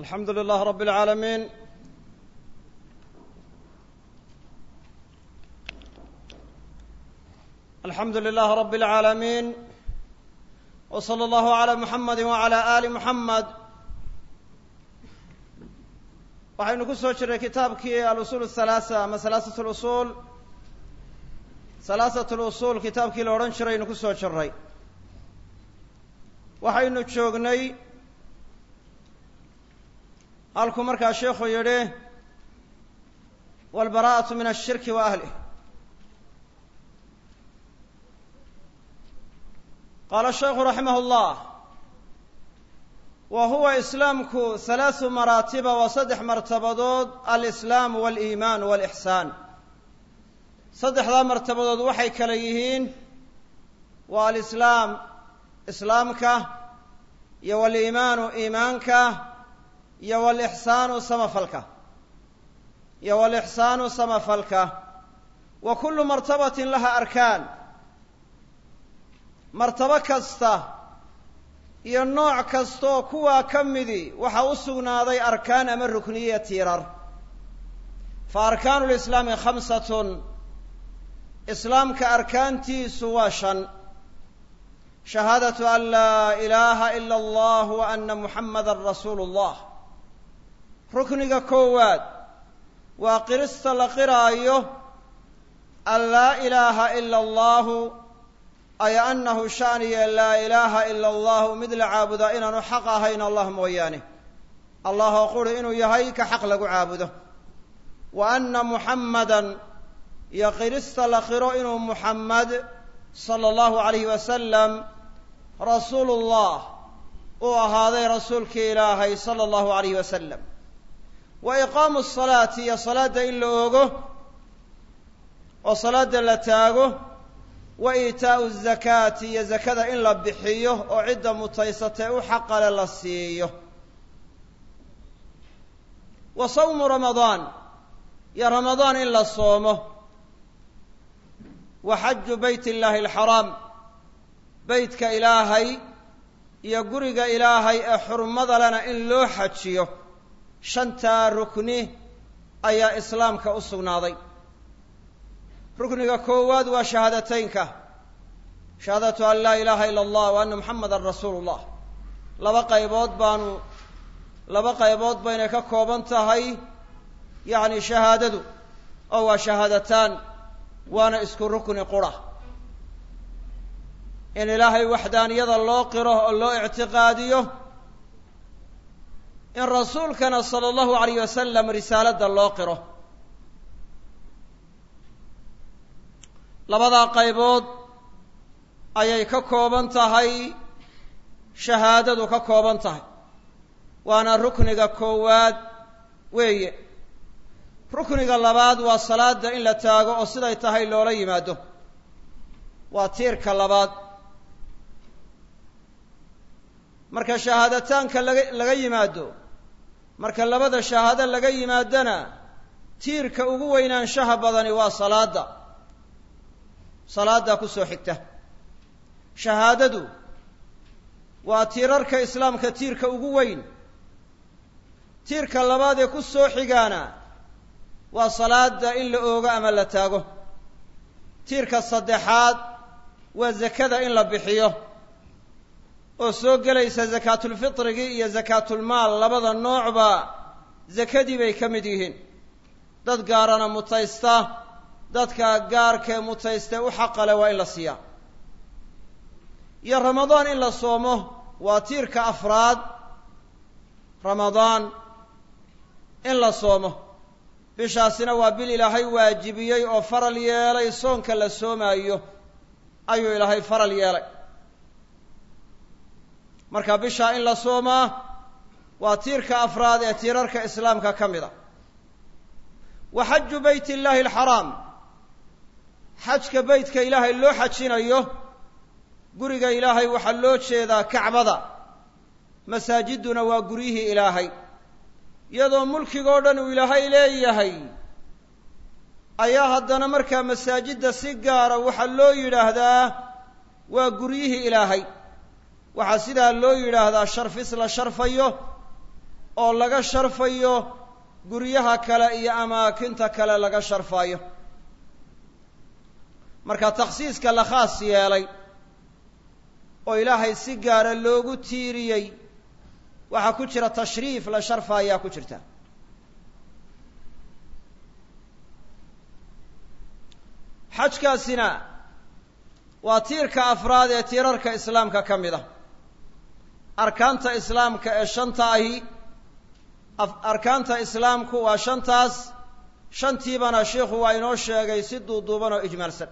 alxamdu lilah rab اlcaalamiin alxamdu lilah rab اlcaalamiin w slى اllahu عalى muxamadi wعalى ali muxamed waxaynu ku soo jirnay kitaabkii alusul الhalaasa ama halaasat اlusul halaasat اlusul kitaabkii la odhan jiraynu ku soo jirnay waxaynu joognay halkuu markaa sheekhu yidhi walbaraa'atu min ashirki wa ahlih qaala sheekhu raximah اllah wa huwa islaamku halaaثu maraatiba waa saddex martabadood alislaam waliimaan walixsaan saddexdaa martabadood waxay kala yihiin waa alislaam islaamka iyo waliimaanu iimaanka iyo walixsaanu samafalka iyo walixsaanu samafalka wa kullu martabatin laha arkaan. Martabo kasta iyo nooc kastaoo kuwaa ka midi waxaa u sugnaaday arkaan ama rukniya tiirar. Fa arkaanu lislaami khamsatun islaamka arkaantiisu waa shan. Shahaadatu an laa ilaaha ila allah wa ana muxamada rasuulu اllah rukniga koowaad waa qirista la qiraayo an laa ilaaha ila allahu ay annahu shaniya laa ilaaha ila allahu mid la caabudaa inaanu xaq ahayn allah mooyaane. Allah oo quri inuu yahay ka xaq lagu caabudo. Wa anna muxammadan iyo qirista la qiro inuu muxammad sala allahu alayhi wasalam rasuulu llah uu ahaaday rasuulkii ilaahay sala allahu alayhi wasalam wa iqaamu asalaati iyo salaadda in la oogo oo salaadda la taago. Wa iitaa'u azakaati iyo zakada in la bixiyo oo cidda mutaysatee u xaqale la siiyo. Wa sawmu ramadaan iyo ramadaan in la soomo. Wa xaju beyt illaahi alxaraam beytka ilaahay iyo guriga ilaahay ee xurmada lena in loo xajiyo shantaa rukni ayaa islaamka u sugnaaday. Rukniga koowaad waa shahaadateynka. Shahaadatu an laa ilaaha ila allah wa anna muxamadan rasuulu llah laba qaybood baanu laba qaybood baynay ka kooban tahay yacni shahaadadu. Oo waa shahaadataan waana isku rukni qura. In ilaahay waxdaaniyada loo qiro oo loo ictiqaadiyo in rasuulkana sala allahu alayh wasalam risaaladda loo qiro. Labadaa qaybood ayay ka kooban tahay shahaadadu ka kooban tahay. Waana rukniga koowaad weeye. Rukniga labaad waa salaada in la taago oo siday tahay loola yimaado. Waa tiirka labaad. Marka shahaadataanka laga laga yimaado marka labada shahaado laga yimaadona tiirka ugu weynaanshaha badani waa salaadda. Salaaddaa ku soo xigta. Shahaadadu waa tiirarka islaamka tiirka ugu weyn. Tiirka labaad ee ku soo xigaana waa salaada in la oogo ama la taago. Tiirka saddexaad waa zakada in la bixiyo oo soo gelaysa zakaatulfitrigii iyo zakaatulmaal labada noocba zakadii bay ka mid yihiin. Dad gaarana mutaysta dadka gaarkee mutaystee u xaqale waa in la siiyaa. Iyo ramadaan in la soomo waa tiirka afraad. Ramadaan in la soomo bishaasina waa bil ilaahay waajibiyey oo faral yeelay soonka la soomaayo ayuu ilaahay faral yeelay marka bishaa in la soomaa waa tiirka afraad ee tiirarka islaamka ka mid a. Wa xaju beyt illaahi alxaraam. Xajka beytka ilaahay loo xajinayo guriga ilaahay waxaa loo jeedaa kacbada. Masaajiduna waa guryihii ilaahay. Iyadoo mulkigoo dhan uu ilaahay leeyahay ayaa haddana markaa masaajidda si gaara waxaa loo yidhaahdaa waa guryihii ilaahay waxaa sidaa loo yidhaahdaa sharfis la sharfayo oo laga sharfayo guryaha kale iyo amaakinta kale laga sharfayo marka takhsiiska la khaas yeelay oo ilaahay si gaara loogu tiiriyey waxaa ku jira tashriif la sharfaayaa ku jirta. Xajkaasina waa tiirka afraad ee tiirarka islaamka ka mid ah arkaanta islaamka ee shanta ahi arkaanta islaamku waa shantaas shantiibana sheikhu waa inoo sheegay si duuduuban oo ijmaalsan.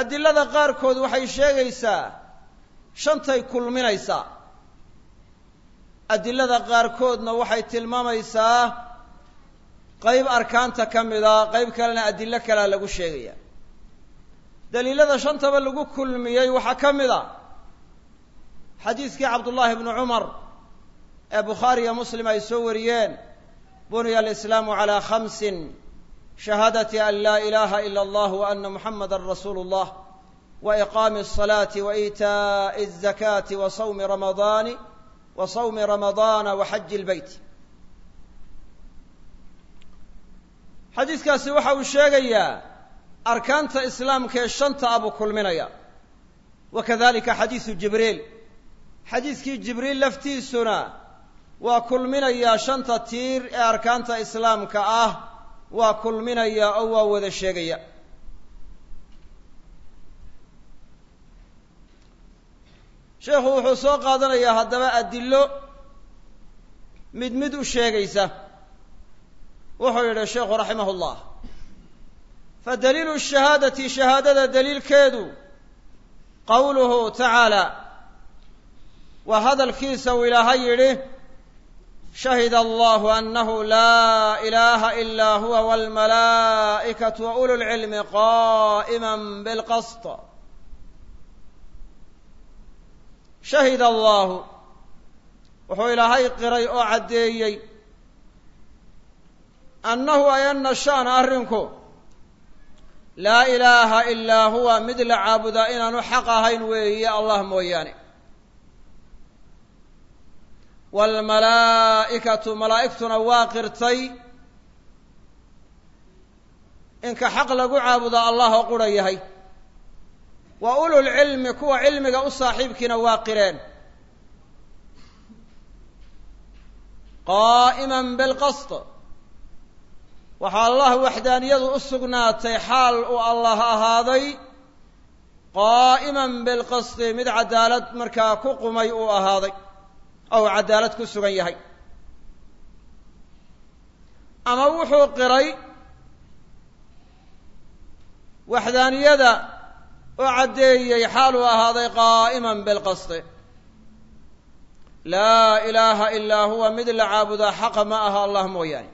Adilada qaarkood waxay sheegaysaa shantay kulminaysaa. Adilada qaarkoodna waxay tilmaamaysaa qayb arkaanta ka mida qayb kalena adilo kalea lagu sheegaya. Daliilada shantaba lagu kulmiyey waxaa ka mid a xadiidkii cabdullaahi bnu cumar ee bukhaari iyo muslim ay soo wariyeen buniya alislaamu calaa khamsin shahaadati an laa ilaha ila allah wa ana muxamada rasuulu اllah wa iqaami الصalaati wa iitaaءi الzakaati wa sawmi ramadaani wa sawmi ramadaana wa xaji اlbeyt xadiidkaasi waxa uu sheegayaa arkaanta islaamka ee shanta a buu kulminaya wa kadalika xadiisu jibriil xadiidkii jibriil laftiisuna waa kulminayaa shanta tiir ee arkaanta islaamka ah waa kulminaya oo waa wada sheegaya. Sheekhu wuxuu soo qaadanayaa haddaba adillo mid mid u sheegaysa. Wuxuu yidhi sheekhu raximah اllah fadaliilu shahaadati shahaadada daliilkeedu qowluhu tacaala waa hadalkiisa uu ilaahay yidhi shahida allahu anahu laa ilaha ilaa huwa walmalaa'ikatu wa ulu lcilmi qa'ima bilqasط shahida allahu wuxuu ilaahay qiray oo caddeeyey annahu ay ana sha'na arrinku laa ilaaha ilaa huwa mid la caabudaa inaanu xaq ahayn weeye allah mooyaane waalmalaa'ikatu malaa'igtuna waa qirtay inka xaq lagu caabudaa allah oo qura yahay wa ululcilmi kuwa cilmiga u saaxiibkiina waa qireen qaa'iman bilqasd waxaa allah waxdaaniyadu u sugnaatay xaal uu allah ahaaday qaa'iman bilqasdi mid cadaalad markaa ku qumay uu ahaaday ou cadaalad ku sugan yahay. Ama wuxuu qiray waxdaaniyada oo caddeeyey xaal uu ahaaday qaa'iman bilqasdi laa ilaaha ilaa huwa mid la caabudaa xaqa ma aha allah mooyaane.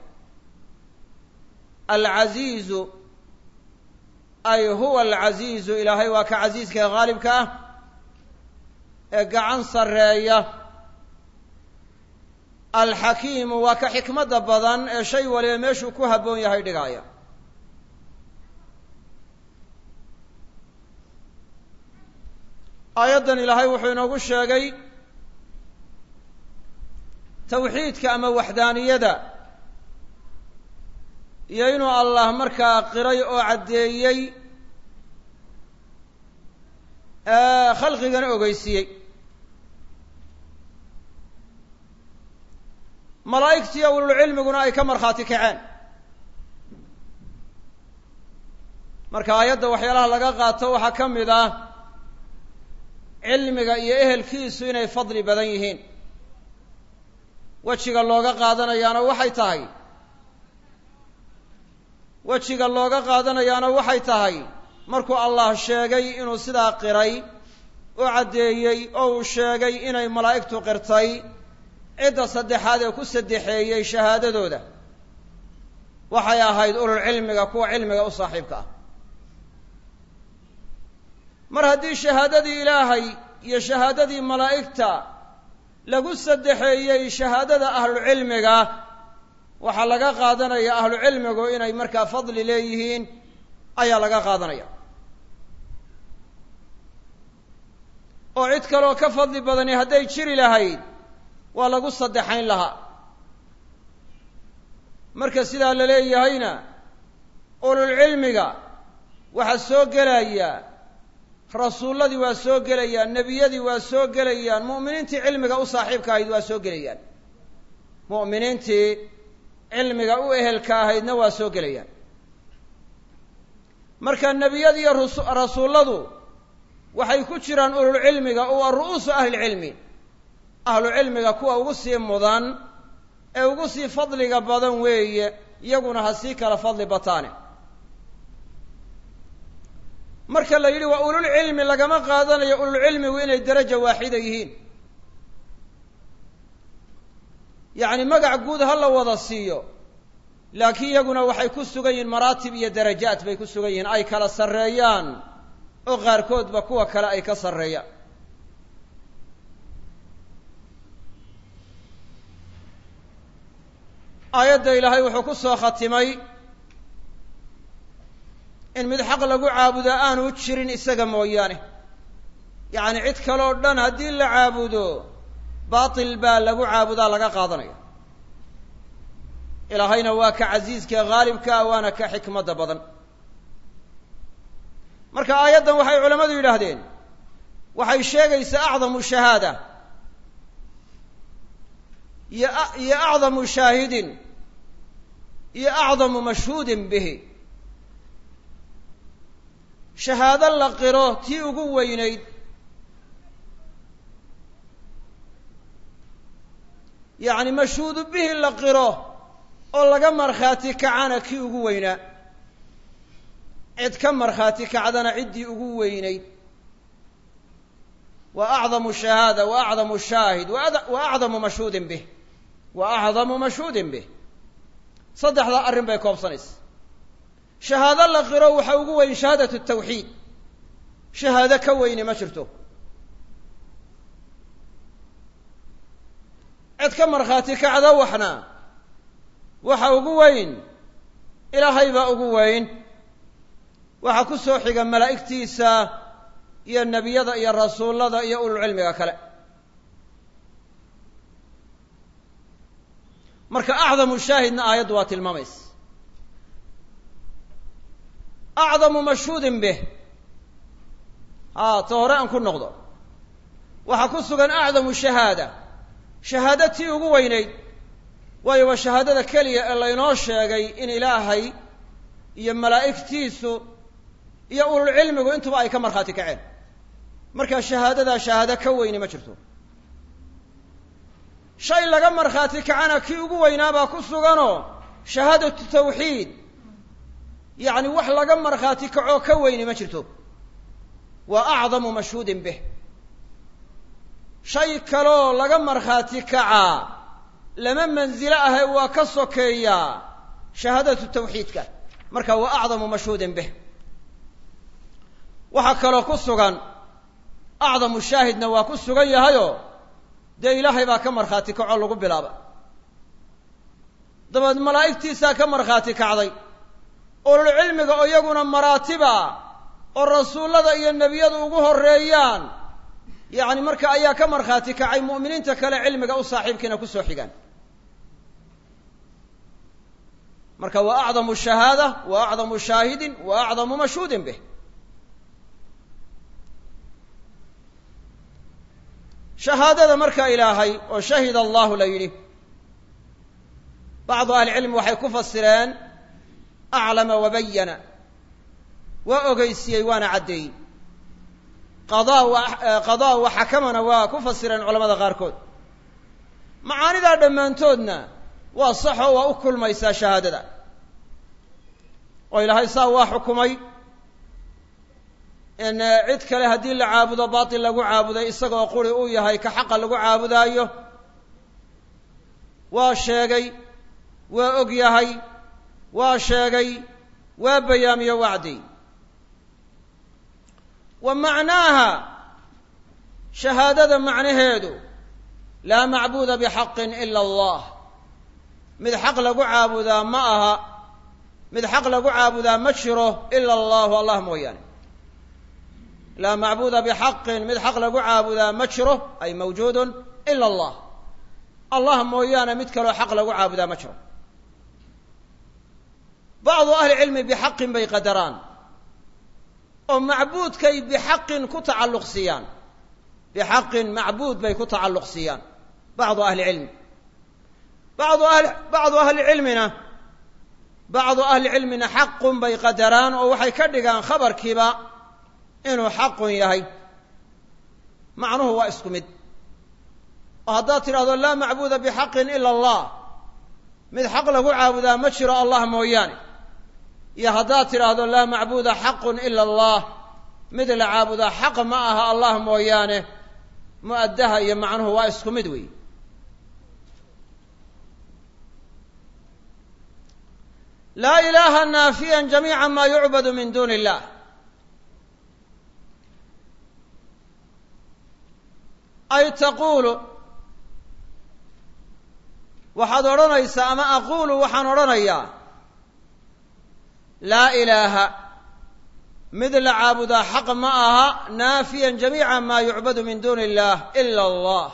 Alcaziizu ay huwa alcaziizu ilaahay waa ka casiiska ee haalibka ah ee gacan sarreeya alxakiimu waa ka xikmadda badan ee shay waliba meeshuu ku habboon yahay dhigaaya aayaddan ilaahay wuxuu inoogu sheegay tawxiidka ama waxdaaniyada iyo inuu allah markaa qiray oo caddeeyey khalqigana ogeysiiyey malaa'igtiiyo ululcilmiguna ay ka markhaati kaceen. Marka aayadda waxyaalaha laga qaato waxaa ka mid ah cilmiga iyo ehelkiisu inay fadli badan yihiin. Wejiga looga qaadanayaana waxay tahay. Wejiga looga qaadanayaana waxay tahay markuu allah sheegay inuu sidaa qiray oo caddeeyey oo uu sheegay inay malaa'igtu qirtay cidda saddexaad ee ku saddexeeyey shahaadadooda. Waxay ahayd ulul cilmiga kuwa cilmiga u saaxiibka ah. Mar haddii shahaadadii ilaahay iyo shahaadadii malaa'igta lagu saddexeeyey shahaadada ahlucilmiga waxaa laga qaadanaya ahlucilmigu inay markaa fadli leeyihiin ayaa laga qaadanaya. Oo cid kaloo ka fadli badani hadday jiri lahayd waa lagu saddexayn lahaa. Marka sidaa la leeyahayna ululcilmiga waxaa soo gelaya rasuulladii waa soo gelayaan nebiyadii waa soo gelayaan mu'miniintii cilmiga u saaxiibka ahayd waa soo gelayaan. Mu'miniintii cilmiga u ehelka ahaydna waa soo gelayaan. Marka nebiyada iyo rasuulladu waxay ku jiraan ululcilmiga oo waa ru'uusu ahlilcilmi ahlucilmiga kuwa ugu sii mudan ee ugu sii fadliga badan weeye iyaguna ha sii kala fadli bataane. Marka la yidhi waa ululcilmi lagama qaadanayo ululcilmigu inay daraja waaxida yihiin. Yacni magac guud ha la wada siiyo laakiin iyaguna waxay ku sugan yihiin maraatib iyo darajaat bay ku sugan yihiin ay kala sarreeyaan oo qaarkoodba kuwa kale ay ka sarreeyaan aayadda ilaahay wuxuu ku soo khatimay in mid xaq lagu caabudo aanu jirin isaga mooyaane. Yacni cid kaleo dhan haddii la caabudo baatil baa lagu caabudaa laga qaadanaya. Ilaahayna waa ka casiiska haalibka ah waana ka xikmadda badan. Marka aayaddan waxay culammadu yidhaahdeen waxay sheegaysaa acdamu shahaada iyo acdamu shaahidin iyo acdamu mashhuudin bihi. Shahaado la qiro tii ugu weynayd yacni mashhuudu bihi la qiro oo laga markhaati kacana kii ugu weynaa. Cid ka markhaati kacdana ciddii ugu weynayd. Wa acdamu shahaada wa acdamu shaahid wa acdamu mashhuudin bih wa acdamu mashhuudin bih. Saddexdaa arrin bay koobsanaysa shahaado la qiro waxa ugu weyn shahaadat tawxiid. Shahaado ka weyni ma jirto. Cid ka markhaati kacda waxna waxa ugu weyn ilaahay baa ugu weyn. Waxaa ku soo xiga malaa'igtiisa iyo nebiyada iyo rasuullada iyo ululcilmiga kale marka acdamu shaahidna aayaddu waa tilmaamaysa. Acdamu mashhuudin bih. Haa ta hore aan ku noqdo. Waxaa ku sugan acdamu shahaada. Shahaado tii ugu weynayd. Waayo waa shahaadada keliya ee laynoo sheegay in ilaahay iyo malaa'igtiisu iyo ululcilmigu intuba ay ka markhaati kaceen. Markaa shahaadadaa shahaado ka weyni ma jirto shay laga markhaati kacana kii ugu weynaabaa ku suganoo shahaadatu tawxiid. Yacni wax laga markhaati kacoo ka weyni ma jirto. Waa acdamu mashhuudin bih. Shay kaloo laga markhaati kacaa lama mansilo ahe waa ka sokeeyaa shahaadatu tawxiidka. Marka waa acdamu mashhuudin bih. Waxaa kaloo ku sugan acdamu shaahidna waa ku sugan yahayoo dee ilaahay baa ka markhaati kacoo lagu bilaaba dabeed malaa'igtiisaa ka markhaati kacday. Ululcilmiga oo iyaguna maraatiba oo rasuullada iyo nebiyadu ugu horreeyaan. Yacni marka ayaa ka markhaati kacay mu'miniinta kale cilmiga u saaxiibkiina ku soo xigaan. Marka waa acdamu shahaada wa acdamu shaahidin wa acdamu mashhuudin bih shahaadada marka ilaahay oo shahida allahu la yidhi. Bacdu ahlicilmi waxay ku fasireen aclama wabayana waa ogeysiyey waana caddeeyey. Qadaa qadaa wa xakamana waa ku fasireen culamada qaarkood. Macaanidaa dhammaantoodna waa saxoo waa u kulmaysaa shahaadada. Oo ilaahay saa waa xukumay cid kale haddii la caabudo baatil lagu caabuday isagoo quri uu yahay ka xaqa lagu caabudaayo waa sheegay waa og yahay waa sheegay waa bayaamiyo wacdi. Wa macnaaha shahaadada macnaheedu laa macbuuda bixaqin ila allah. Mid xaq lagu caabudaa ma aha mid xaq lagu caabudaa ma jiro ila allahu allah mooyaane laa macbuuda bixaqin mid xaq lagu caabudaa ma jiro ay mawjuudun ila allah. Allah mooyaane mid kaloo xaq lagu caabudaa ma jiro. Bacdu ahli cilmi bixaqin bay qadaraan. Oo macbuudkay bixaqin ku tacalluq siiyaan. Bixaqin macbuud bay ku tacalluq siiyaan bacdu ahli cilmi. Bacdu ahli bacdu ahli cilmina bacdu ahli cilmina xaqun bay qadaraan oo waxay ka dhigaan khabarkiiba inuu xaqun yahay. Macnuhu waa isku mid. Oo haddaad tidhahdo laa macbuuda bixaqin ila allah. Mid xaq lagu caabudaa ma jiro allah mooyaane. Iyo haddaad tidhaahdo laa macbuuda xaqun ila allah. Mid la caabudaa xaq ma aha allah mooyaane. Mu'addaha iyo macnuhu waa isku mid weey. Laa ilaaha naafiyan jamiica maa yucbadu min duuni illah ay taquulu. Waxaad odhanaysaa ama aquulu waxaan odhanayaa. Laa ilaaha. Mid la caabudaa xaq ma aha naafiyan jamiica maa yucbadu min duuni illaah ila allah.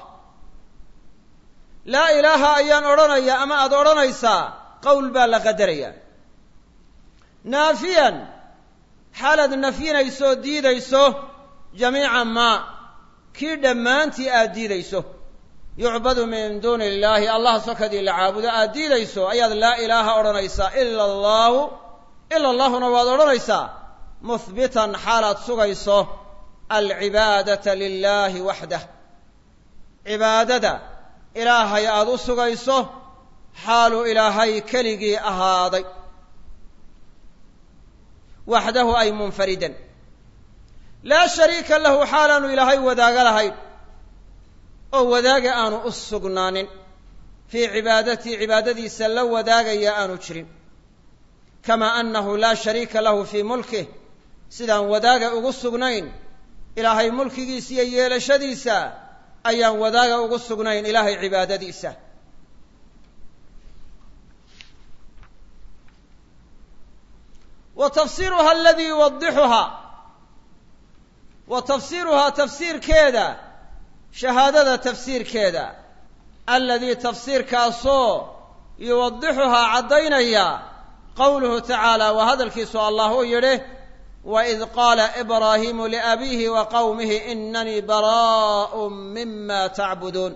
Laa ilaaha ayaan odhanayaa ama aada odhanaysaa qowl baa la qadaraya naafiyan xaalaad nafyinayso diidayso jamiica maa kii dhammaantii aad diidayso yucbadu min duuni illaahi allah sokadii la caabudo aad diidayso ayaad laa ilaaha odhanaysaa ila allaahu ila allahuna waad odhanaysaa muhbitan xaalaad sugayso alcibaadata lilaahi waxdah. Cibaadada ilaahay aada u sugayso xaaluu ilaahay keligii ahaaday. Waxdahu ay munfaridan laa shariika lahu xaalaanu ilaahay wadaaga lahayn. Oo wadaaga aanu u sugnaanin. Fii cibaadatii cibaadadiisa la wadaagaya aanu jirin. Kamaa annahu laa shariika lahu fii mulkih. Sidaan wadaaga ugu sugnayn ilaahay mulkigiisa iyo yeelashadiisa ayaan wadaaga ugu sugnayn ilaahay cibaadadiisa. Wa tafsiruha aladii yuwadixuhaa wa tafsiruhaa tafsiirkeeda shahaadada tafsiirkeeda. Aladii tafsiirkaasoo yuwadixuhaa caddaynaya qowluhu tacaala waa hadalkiisu allah uu yidhi waid qaala ibraahimu liabiihi wa qowmihi inanii baraa'u mima tacbuduun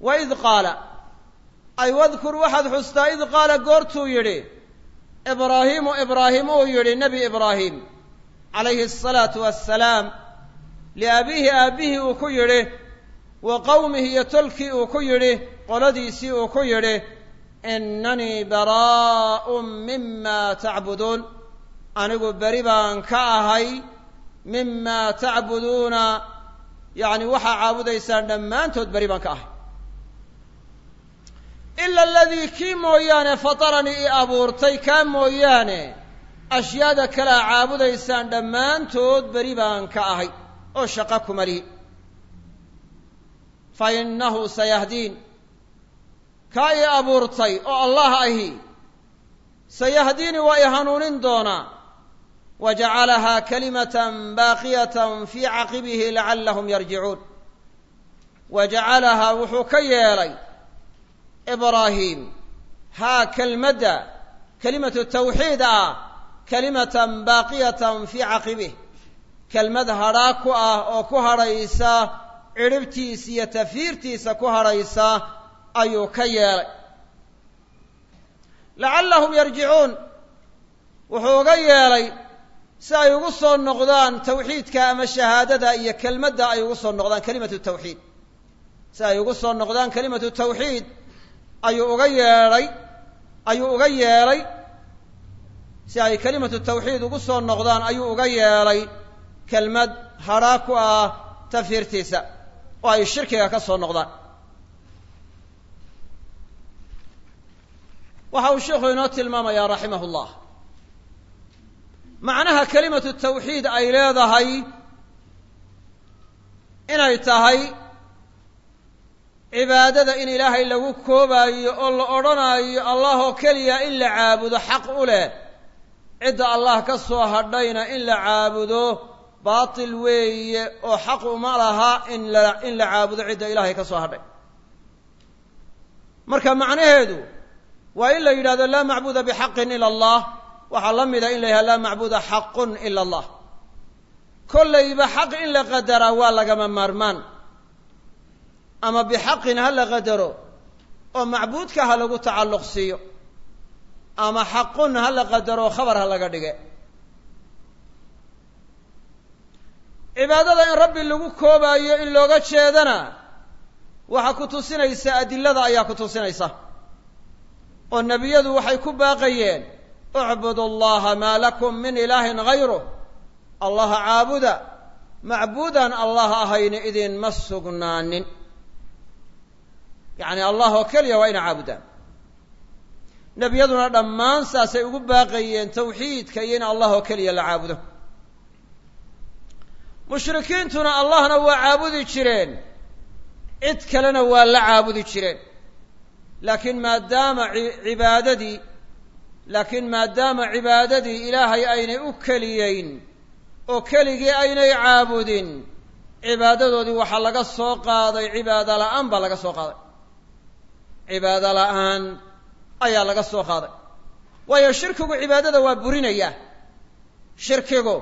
waid qaala ay wadkur waxaad xustaa id qaala goortuu yidhi ibraahimu ibraahim uu yidhi nebi ibraahim calayhi asalaatu wassalaam liabiihi aabbihii uu ku yidhi wa qowmihi iyo tolkii uu ku yidhi qoladiisii uu ku yidhi inanii baraa'un mima tacbuduun. Anigu beri baan ka ahay mima tacbuduuna yacni waxaa caabudaysaan dhammaantood beri baan ka ahay ila aladii kii mooyaane fataranii i abuurtay kaa mooyaane ashyaada kalea caabudaysaan dhammaantood beri baan ka ahay oo shaqo kuma lihi fa innahu sayahdiin. Kaa i abuurtay oo allah ahi. Sayahdiini waa i hanuunin doonaa. Wa jacalahaa kalimatan baaqiyatan fii caqibihi lacallahum yarjicuun. Wa jacalahaa wuxuu ka yeelay ibraahim haa kelmadda kelimatu tawxiid ah kalimatan baaqiyatan fii caqibih kelmad hadhaa ku ah oo ku hadhaysa cidhibtiisa iyo tafiirtiisa ku hadhaysa ayuu ka yeelay lacallahum yarjicuun wuxuu uga yeelay si ay ugu soo noqdaan tawxiidka ama shahaadada iyo kelmadda ay ugu soo noqdaan kelimatu tawxiid si ay ugu soo noqdaan kelimatu tawxiid ayuu uga yeedhay ayuu uga yeelay si ay kelimatu tawxiid ugu soo noqdaan ayuu uga yeelay kelmad hadhaa ku ah tafiirtiisa oo ay shirkiga ka soo noqdaan. Waxa uu sheikhu inoo tilmaamayaa raximah llah macnaha kelimatu tawxiid ay leedahay inay tahay cibaadada in ilaahay lagu koobaayo oo la odhanaayo allah oo keliya in la caabudo xaq u leh. Cidda allah ka soo hadhayna in la caabudo baatil weeye oo xaq uma laha in la in la caabudo cidda ilaahay ka soo hadhay. Marka macnaheedu waa in la yidhahdo laa macbuuda bixaqin ila allah. Waxaa la mida in la yidhahdo laa macbuuda xaqun ila allah. Kollayba xaq in la qadaraa waa lagama maarmaan ama bixaqin ha la qadaro oo macbuudka ha lagu tacalluq siiyo ama xaqun ha la qadaro oo khabar ha laga dhige. Cibaadada in rabbi lagu koobaayo in looga jeedana waxaa ku tusinaysa adilada ayaa ku tusinaysa. Oo nebiyadu waxay ku baaqayeen ucbudu allaha maa lakum min ilaahin hayruh allaha caabuda macbuudaan allah ahayni idinma sugnaanin yacni allah oo keliya waa ina caabudaan. Nebiyaduna dhammaan saasay ugu baaqayeen tawxiidka iyo in allah oo keliya la caabudo. Mushrikiintuna allahna waa caabudi jireen. Cid kalena waa la caabudi jireen. Laakiin maadaama cibaadadii laakiin maadaama cibaadadii ilaahay aynay u keliyeyn oo keligii aynay caabudin cibaadadoodii waxaa laga soo qaaday cibaado la'aan baa laga soo qaaday cibaado la'aan ayaa laga soo qaaday. Waayo shirkigu cibaadada waa burinaya. Shirkigu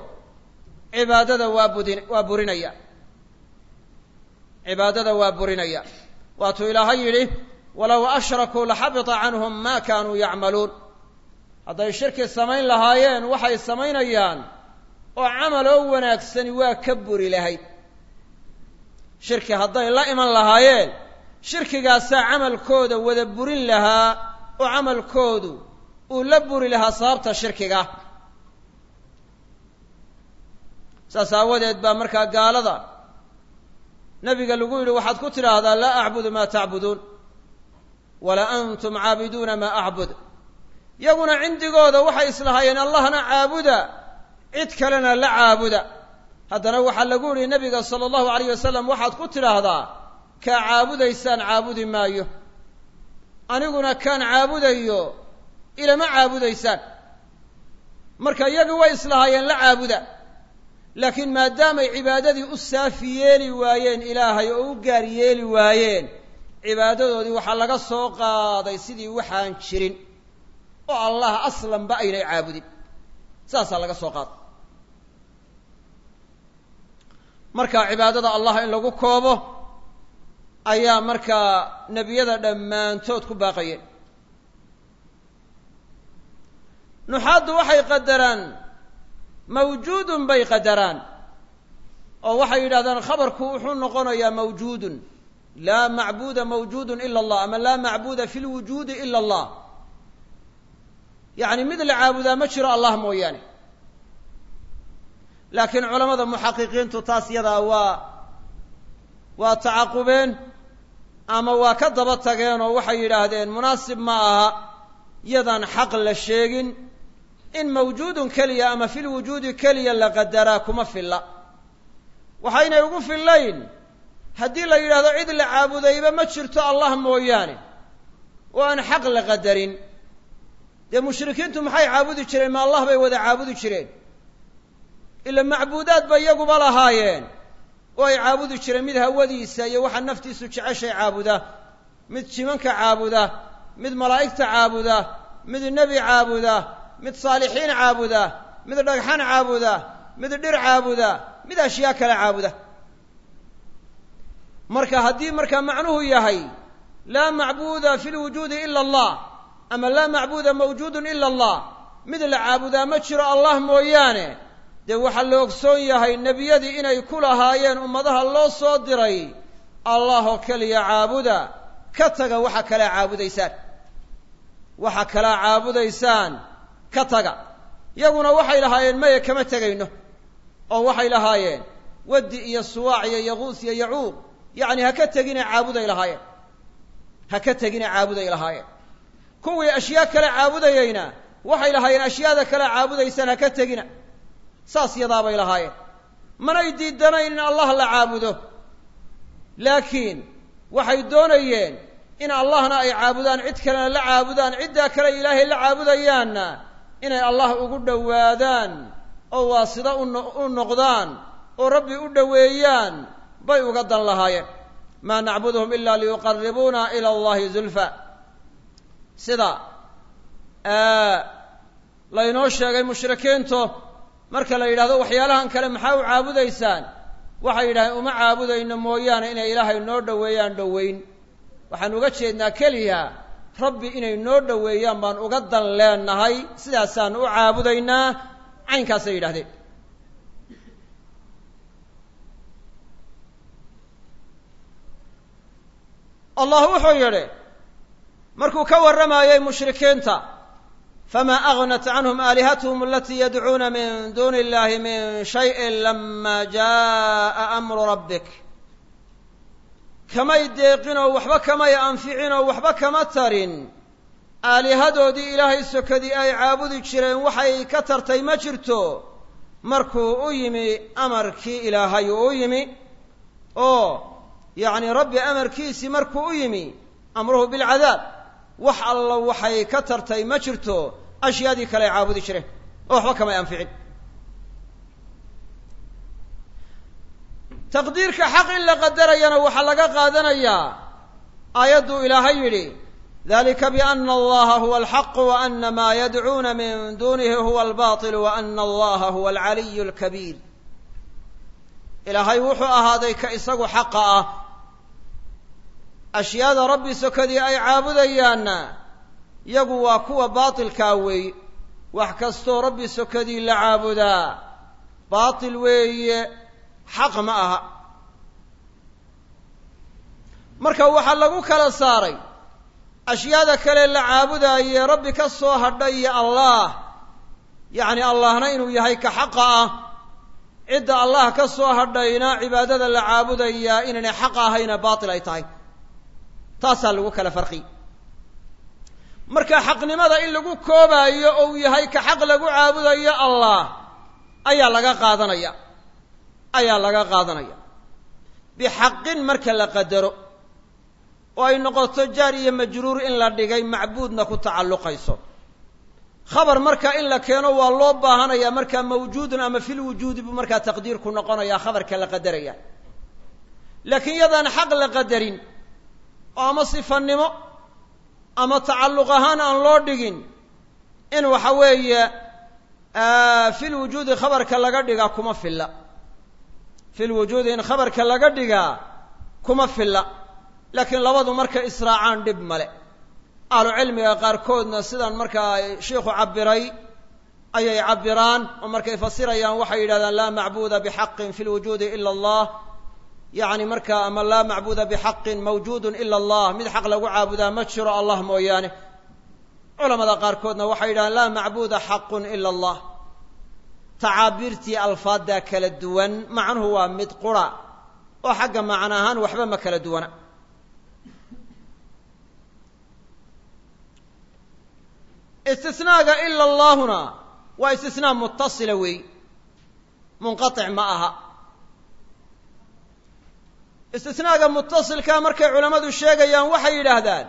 cibaadada waa budin waa burinaya. Cibaadada waa burinaya. Waatuu ilaahay yidhi walow ashrakuu laxabita canhum ma kaanuu yacmaluun. Hadday shirki samayn lahaayeen waxay samaynayaan oo camal oo wanaagsani waa ka buri lahayd. Shirki hadday la iman lahaayeen shirkigaasaa camalkooda wada burin lahaa oo camalkoodu uu la buri lahaa sababta shirkiga. Saas aawadeed baa markaa gaalada nabiga lagu yidhi waxaad ku tidhaahdaa laa acbudu maa tacbuduun walaa antum caabiduuna maa acbud. Yaguna cindigooda waxay islahaayeen allahna caabuda cid kalena la caabuda. Haddana waxaa lagu yidhi nabiga sala allahu alayh wasalam waxaad ku tidhaahdaa kaa caabudaysaan caabudi maayo. Aniguna kaan caabudayo ilama caabudaysaan. Marka iyagii way islahaayeen la caabuda. Laakiin maadaamay cibaadadii u saafi yeeli waayeen ilaahay oo u gaar yeeli waayeen cibaadadoodii waxaa laga soo qaaday sidii waxaan jirin oo allah aslanba aynay caabudin. Saasaa laga soo qaaday. Marka cibaadada allah in lagu koobo ayaa markaa nebiyada dhammaantood ku baaqayeen. Nuxaaddu waxay qadaraan mawjuudun bay qadaraan oo waxay yidhahdaan khabarku wuxuu noqonayaa mawjuudun. Laa macbuuda mawjuudun ila allah ama laa macbuuda fi lwujuudi ila allah. Yacni mid la caabudaa ma jiro allah mooyaane. Laakiin culamada muxaqiqiintu taas yadaa waa waa tacaqubeen ama waa ka daba tageen oo waxay yidhaahdeen munaasib ma aha yadaan xaq la sheegin. In mawjuudun keliya ama fi lwujuudi keliya la qadaraa kuma filla. Waxaynay ugu fillayn. Haddii la yidhahdo cid la caabudayba ma jirto allah mooyaane. Oo aan xaq la qadarin. Dee mushrikiintu maxay caabudi jireen? Ma allah bay wada caabudi jireen. Ila macbuudaad ba iyaguba lahaayeen oo ay caabudi jireen mid hawadiisa iyo waxa naftiisu jeceshay caabuda mid jimanka caabuda mid malaa'igta caabuda mid nebi caabuda mid saalixiin caabuda mid dhagxan caabuda mid dhir caabuda mid ashyaa kale caabuda. Marka haddii markaa macnuhu yahay laa macbuuda fi lwujuudi ila allah ama laa macbuuda mawjuudun ila allah mid la caabudaa ma jiro allah mooyaane dee waxaa la ogsoon yahay nebiyadii inay ku lahaayeen ummadaha loo soo diray allah oo keliya caabuda ka taga waxa kalaa caabudaysaan. Waxa kalaa caabudaysaan ka taga. Yaguna waxay lahaayeen maya kama tegayno. Oo waxay lahaayeen waddi iyo suwaac iyo yaquus iyo yacuuq yacni ha ka tegine caabuday lahaayeen. Ha ka tegine caabuday lahaayeen. Kuwii ashyaa kale caabudayeyna waxay lahaayeen ashyaada kale caabudaysaan ha ka tegina saas yadaabay lahaayeen. Manay diidanayn in allah la caabudo. Laakiin waxay doonayeen in allahna ay caabudaan cid kalena la caabudaan ciddaa kale ilaahay la caabudayaanna inay allah ugu dhowaadaan oo waasida u noqdaan oo rabbi u dhoweeyaan bay uga dan lahaayeen. Maa nacbuduhum ila liyuqaribuuna ila allahi zulfa. Sida laynoo sheegay mushrikiintu marka la yidhahdo waxyaalahan kale maxaa u caabudaysaan? Waxay yidhahdeen uma caabudayno mooyaane inay ilaahay noo dhoweeyaan dhoweyn. Waxaan uga jeednaa keliya rabbi inay noo dhoweeyaan baan uga dan leenahay sidaasaan u caabudaynaa. Caynkaasay yidhahdeen allah wuxuu yidhi markuu ka warramayey mushrikiinta famaa agnat canhum aalihathm alatii yadcuuna min duuni illahi min shayin lama jaءa amru rabbik kamay deeqinoo waxba kamay anficinoo waxba kama tarin aalihadoodii ilaahay sokadii ay caabudi jireen waxay ka tartay ma jirto markuu u yimi amarkii ilaahay uu u yimi oo yacni rabbi amarkiisii markuu u yimi amruhu bilcadaab wax alla waxay ka tartay ma jirto ashyaadii kale caabudi jireen oo waxba kamay anficin. Taqdiirka xaq in la qadarayana waxaa laga qaadanayaa aayadduu ilaahay yidhi dalika biana allaha huwa alxaqu wa maa yadcuuna min dunihi huwa albaطilu wa allaha huwa alcaliyu alkabiir ilaahay wuxuu ahaaday ka isagu xaqa ah ashyaada rabbi sokadii ay caabudayaanna yagu waa kuwa baatilkaa weey. Wax kastoo rabbi sokadii la caabudaa baatil weeye xaq ma aha. Marka waxaa lagu kala saaray ashyaada kale la caabudaaye rabbi ka soo hadha iyo allah. Yacni allahna inuu yahay ka xaqa ah. Cidda allah ka soo hadhayna cibaadada la caabudayaa inaynay xaq ahayna baatil ay tahay taasaa lagu kala farqi. Marka xaqnimada in lagu koobaayo ou yahay ka xaq lagu caabudayo allah ayaa laga qaadanaya. Ayaa laga qaadanaya. Bixaqin marka la qadaro oo ay noqoto jaar iyo majruur in la dhigay macbuudna ku tacalluqayso. Khabar marka in la keeno waa loo baahanaya markaa mawjuudun ama fil wujuudi buu markaa taqdiirku noqonayaa khabarka la qadaraya. Laakiin yadaan xaq la qadarin oo ama sifannimo ama tacalluq ahaan aan loo dhigin in waxa weeye fil wujuudi khabarka laga dhigaa kuma filla. Fil wujuudi in khabarka laga dhigaa kuma filla. Laakiin labadu markay israacaan dhib male. Ahlu cilmiga qaarkoodna sidan markaa shiikhu cabbiray ayay cabbiraan oo markay fasirayaan waxay yidhahdaan laa macbuuda bixaqin fi lwujuudi ila allah yacni markaa ama laa macbuuda bixaqin mawjuudun ila allah. Mid xaq lagu caabudaa ma jiro allah mooyaane. Culamada qaarkoodna waxay yidhahdaan laa macbuuda xaqun ila allah. Tacaabiirtii alfaaddaa kala duwan macnuhu waa mid qura. Oo xagga macno ahaan waxba ma kala duwana. Istisnaaga ila allaahuna waa istisnaa mutasila weey. Munqatic ma aha istisnaaga mutasilkaa markay culammadu sheegayaan waxay yidhaahdaan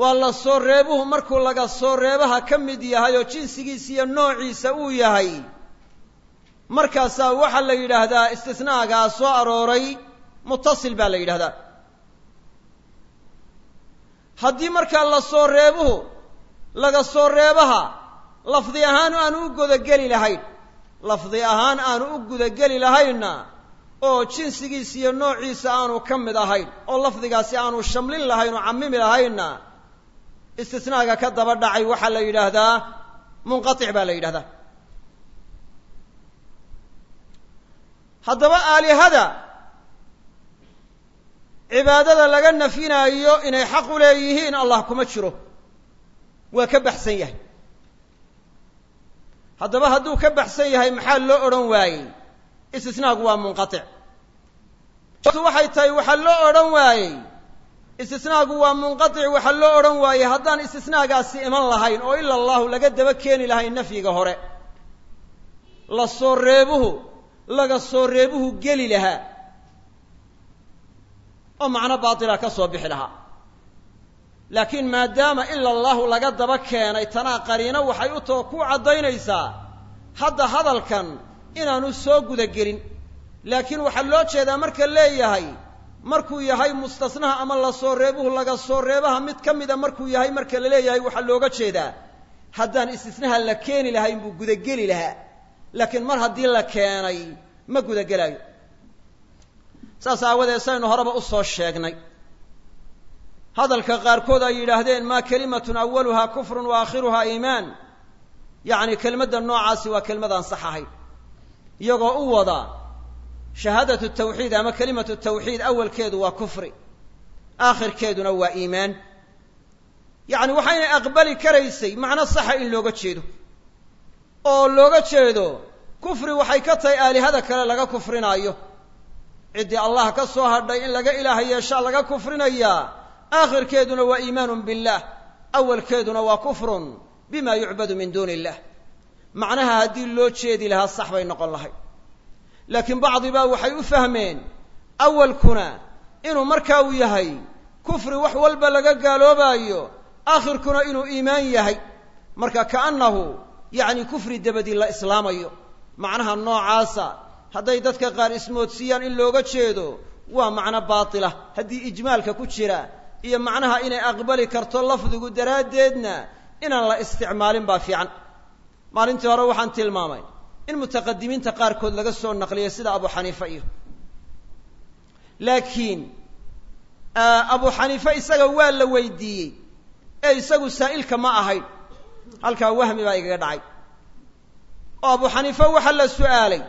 waa la soo reebuhu markuu laga soo reebaha ka mid yahay oo jinsigiisa iyo noociisa uu yahay. Markaasaa waxaa la yidhaahdaa istisnaagaa soo arooray mutasil baa la yidhahdaa haddii markaa la soo reebuhu laga soo reebaha lafdi ahaan aanu u gudageli lahayn lafdi ahaan aanu u gudageli lahaynna oo jinsigiisa iyo noociisa aanu ka mid ahayn oo lafdigaasi aanu shamlin lahayn oo camimi lahaynna istisnaaga ka daba dhacay waxaa la yidhaahdaa munqatic baa la yidhahdaa haddaba aalihada cibaadada laga nafyinaayo inay xaq u leeyihiin allah kuma jiro. Waa ka baxsan yahay. Haddaba hadduu ka baxsan yahay maxaa loo odhan waayey istisnaagu waa munqatic waxay tahay waxaa loo odhan waayey. Istisnaagu waa munqatic waxaa loo odhan waayey haddaan istisnaagaasi iman lahayn oo ila allahu laga daba keeni lahayn nafyiga hore. La soo reebuhu laga soo reebuhu geli lahaa. Oo macno baatila ka soo bixi lahaa. Laakiin maadaama ila allahu laga daba keenay tanaa qariino waxay u too ku caddaynaysaa hadda hadalkan inaanu soo gudagelin. Laakiin waxaa loo jeedaa marka leeyahay markuu yahay mustasnaha ama la soo reebuhu laga soo reebaha mid ka mida markuu yahay marka la leeyahay waxaa looga jeedaa haddaan istisnaha la keeni lahayn buu gudageli lahaa. Laakiin mar haddii la keenay ma gudagelaayo. Saas aawadeed saynu horeba u soo sheegnay. Hadalka qaarkood ay yidhaahdeen maa kelimatun awaluhaa kufrun wa aakhiruhaa iimaan. Yacni kelmadda noocaasi waa kelmadaan sax ahayn iyagoo u wada shahaadatu tawxiid ama kelimatu tawxiid awalkeedu waa kufri aakhirkeeduna waa iimaan. Yacni waxaynay aqbali karaysay macno saxa in looga jeedo. Oo looga jeedo kufri waxay ka tahay aalihada kale laga kufrinaayo. Ciddii allah ka soo hadhay in laga ilaaha yeeshaa laga kufrinayaa aakhirkeeduna waa iimaanun billaah awalkeeduna waa kufrun bima yucbadu min duuni illah macnaha haddii loo jeedi lahaa sax bay noqon lahay laakiin bacdibaa waxay u fahmeen awalkuna inuu markaa uu yahay kufri wax walba laga gaaloobaayo aakhirkuna inuu iimaan yahay. Marka kaannahu yacni kufri dabadii la islaamayo. Macnaha noocaasa hadday dadka qaar ismoodsiiyaan in looga jeedo waa macno baatila. Haddii ijmaalka ku jira iyo macnaha inay aqbali karto lafdigu daraaddeedna inaan la isticmaalin baa fiican maalintii hore waxaan tilmaamay in mutaqadimiinta qaarkood laga soo naqliyay sida abu xaniifa iyo laakiin abu xaniife isaga waa la weydiiyey ee isagu saa'ilka ma ahayn halkaa wahmi baa igaga dhacay. Oo abu xaniife waxaa la su'aalay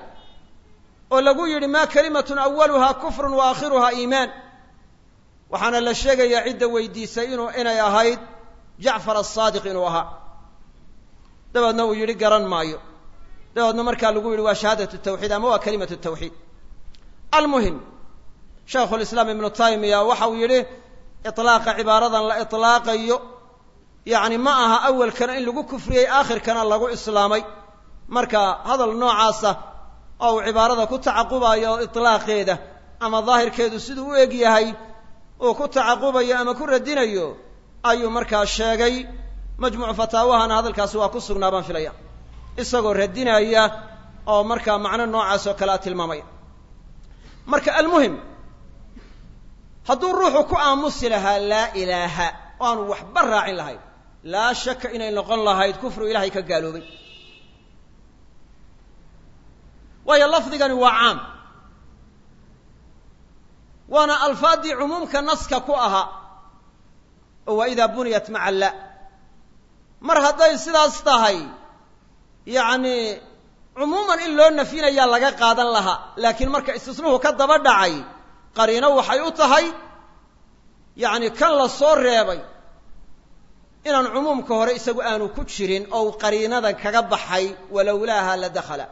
oo lagu yidhi ma kalimatun awaluhaa kufrun wa aakhiruhaa iimaan. Waxaana la sheegayaa cidda weydiisay inuu inay ahayd jacfar asaadiq inuu ahaa dabeedna uu yidhi garan maayo dabeedna markaa lagu yidhi waa shahaadatu tawxiid ama waa kalimatu tawxiid almuhim shaykhu lislaam ibnu taymiya waxa uu yidhi iطlaaqa cibaaradan la iطlaaqayo yacni ma aha awalkana in lagu kufriyey aakhirkana lagu islaamay marka hadal noocaasa oo uu cibaarada ku tacaqubayo iطlaaqeeda ama daahirkeedu siduu u eg yahay uu ku tacaqubayo ama ku radinayo ayuu markaa sheegay majmuucu fataawahana hadalkaasi waa ku sugnaa baan filaya. Isagoo radinaya oo markaa macno noocaas oo kale a tilmaamaya. Marka almuhim hadduu ruuxu ku aamusi lahaa laa ilaaha oo aanu waxba raacin lahayn laa shaka inay noqon lahayd kufru ilaahay ka gaaloobay. Waayo lafdigani waa caam. Waana alfaaddii cumuumka naska ku ahaa oo waa idaa buniyat maca la mar hadday sidaas tahay yacni cumuuman in loo nafyinayaa laga qaadan lahaa laakiin marka istisnuhu ka daba dhacay qariino waxay u tahay yacni kan la soo reebay inaan cumuumka hore isagu aanu ku jirin oo qariinadan kaga baxay walowlaaha la dakhala.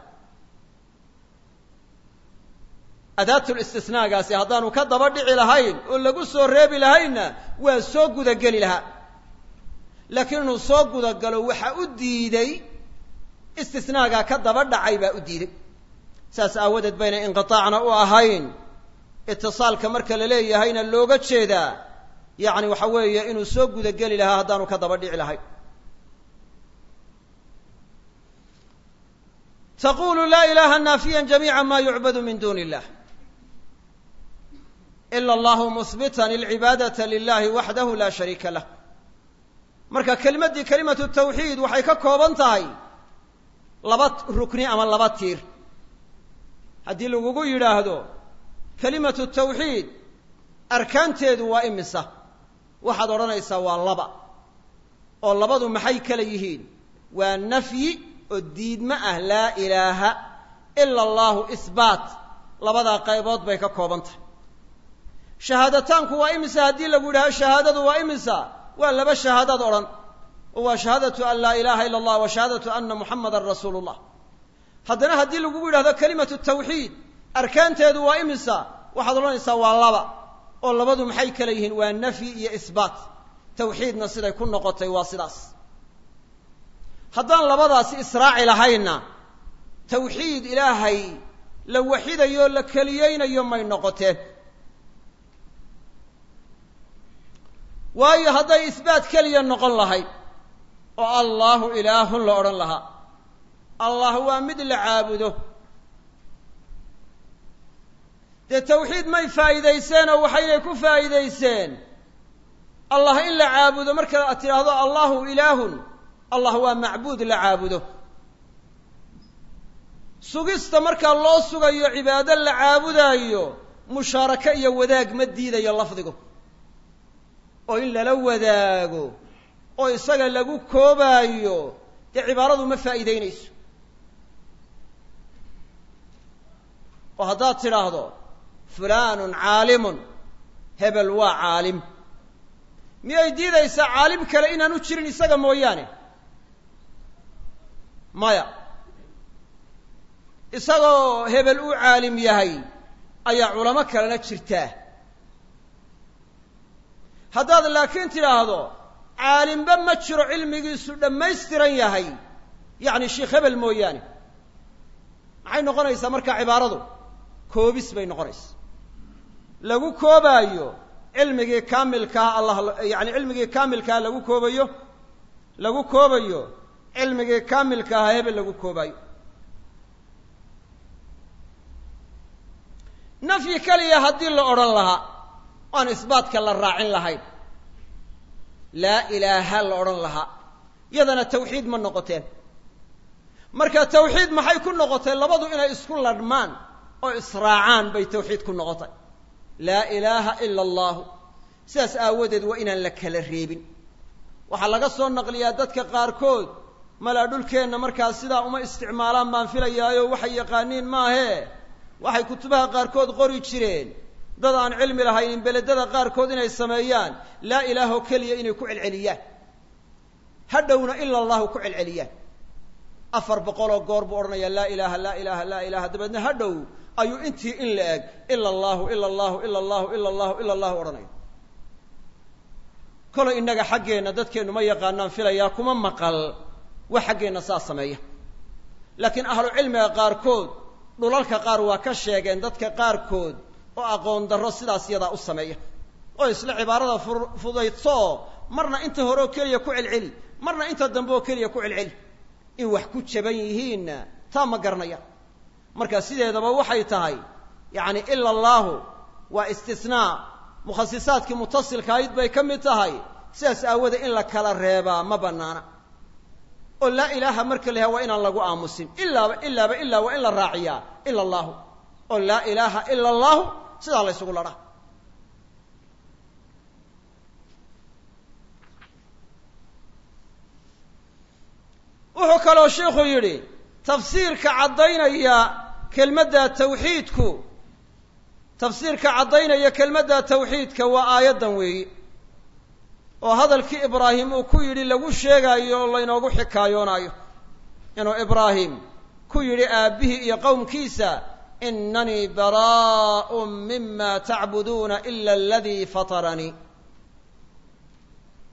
Adaatul istisnaagaasi haddaanu ka daba dhici lahayn oo lagu soo reebi lahaynna waa soo gudageli lahaa laakiin inuu soo gudagalo waxa u diiday istisnaagaa ka daba dhacay baa u diiday. Saas aawadeed bayna inqitaacna u ahayn itisaalka marka la leeyahayna looga jeedaa yacni waxa weeye inuu soo gudageli lahaa haddaanu ka daba dhici lahayn taqulu laa ilaha naafiya jamiica ma yucbadu min duni illah ila allahu muhbitan alcibaadata lilahi waxdahu la shariika lah marka kelimaddii kelimatu tawxiid waxay ka kooban tahay laba rukni ama laba tiir. Haddii lagugu yidhaahdo kelimatu tawxiid arkaanteedu waa imisa? Waxaad odhanaysaa waa laba oo labadu maxay kala yihiin? Waa nafyi oo diidma ah laa ilaaha ila allahu isbaat. Labadaa qaybood bay ka kooban tahay. Shahaadataanku waa imisa? Haddii lagu yidhahdo shahaadadu waa imisa waa laba shahaadaad odhan. Oo waa shahaadatu an laa ilaha ila allah wa shahaadatu ana muxamadan rasuulu llah haddana haddii lagugu yidhahdo kelimatu tawxiid arkaanteedu waa imisa waxaad odhanaysaa waa laba oo labadu maxay kala yihiin? Waa nafyi iyo isbaat. Tawxiidna siday ku noqotay waa sidaas. Haddaan labadaasi israaci lahaynna tawxiid ilaahay la waxidayo la keliyeynayo may noqoteen waayo hadday isbaat keliya noqon lahayd oo allaahu ilaahun la odhan lahaa. Allah waa mid la caabudo. Dee tawxiid may faa'iidayseen oo waxaynay ku faa'iidayseen. Allah in la caabudo marka aad tidhaahdo allahu ilaahun allah waa macbuud la caabudo. Sugista markaa loo sugayo cibaado la caabudaayo mushaarako iyo wadaag ma diidayo lafdigu oo in lala wadaago oo isaga lagu koobaayo dee cibaaradu ma faa'iideynayso oo haddaad tidhaahdo fulaanun caalimun hebel waa caalim. Miyay diidaysaa caalim kale inaanu jirin isaga mooyaane? Maya isagoo hebel u caalim yahay ayaa culamo kalena jirtaa haddaad laakiin tidhaahdo caalimba ma jiro cilmigiisu dhammaystiran yahay. Yacni sheikh hebel mooyaane maxay noqonaysaa markaa cibaaradu? Koobis bay noqonaysaa. Lagu koobaayo cilmigii kaamilkaa allah yani cilmigii kaamilkaa lagu koobayo lagu koobayo cilmigii kaamilka aha hebel lagu koobaayo. Nafyi keliya haddii la odhan lahaa aan isbaatka la raacin lahayn. Laa ilaaha la odhan lahaa. Yadana tawxiid ma noqoteen. Marka tawxiid maxay ku noqotay? Labadu inay isku ladhmaan oo israacaan bay tawxiid ku noqotay. Laa ilaaha ila allahu sidaas aawadeed waa inaan la kala reebin. Waxaa laga soo naqliyaa dadka qaarkood. Malaa dhulkeenna markaas sidaa uma isticmaalaan baan filayaayo. Waxay yaqaaniin maahee waxay kutubaha qaarkood qori jireen dad aan cilmi lahaynin beledada qaarkood inay sameeyaan laa ilaahoo keliya inay ku celceliyaan. Hadhowna ila allahu ku celceliyaan. Afar boqoloo goor buu odhanayaa laa ilaaha laa ilaaha laa ilaha dabeedna hadhow ayuu intii in la eg ila allahu ila allahu ila allahu ila allahu ila allahu odhanaya. Kolay innaga xaggeenna dadkeennu ma yaqaanaan filayaa kuma maqal. Wax xaggeenna saa sameeya. Laakiin ahlu cilmiga qaarkood dhulalka qaar waa ka sheegeen dadka qaarkood oo aqoon darro sidaas yadaa u sameeya. Oo isla cibaarada fudaydso marna inta hore oo keliya ku celceli marna inta dambe oo keliya ku celceli in wax ku jaban yihiinna taa ma garanaya marka sideedaba waxay tahay yacni ila allaahu waa istisnaa. Mukhasisaadkii mutasilkaayd bay ka mid tahay. Sidaas aawode in la kala reebaa ma bannaana. Oo laa ilaaha marka yahay waa inaan lagu aamusin. Ilaaba ilaaba ilaa waa in la raaciyaa. Ila allahu oo laa ilaaha ila allahu sidaa la ysugu wuxuu kaloo sheikhu yidhi tafsiirka caddaynaya kelmadda tawxiidku tafsiirka caddaynaya kelmadda tawxiidka waa aayaddan weeyi oo hadalkii ibraahim uu ku yidhi lagu sheegaayo oo laynoogu xikaayoonaayo inuu ibraahim ku yidhi aabbihii iyo qowmkiisa inanii baraa'un mima tacbuduuna ila aladii fataranii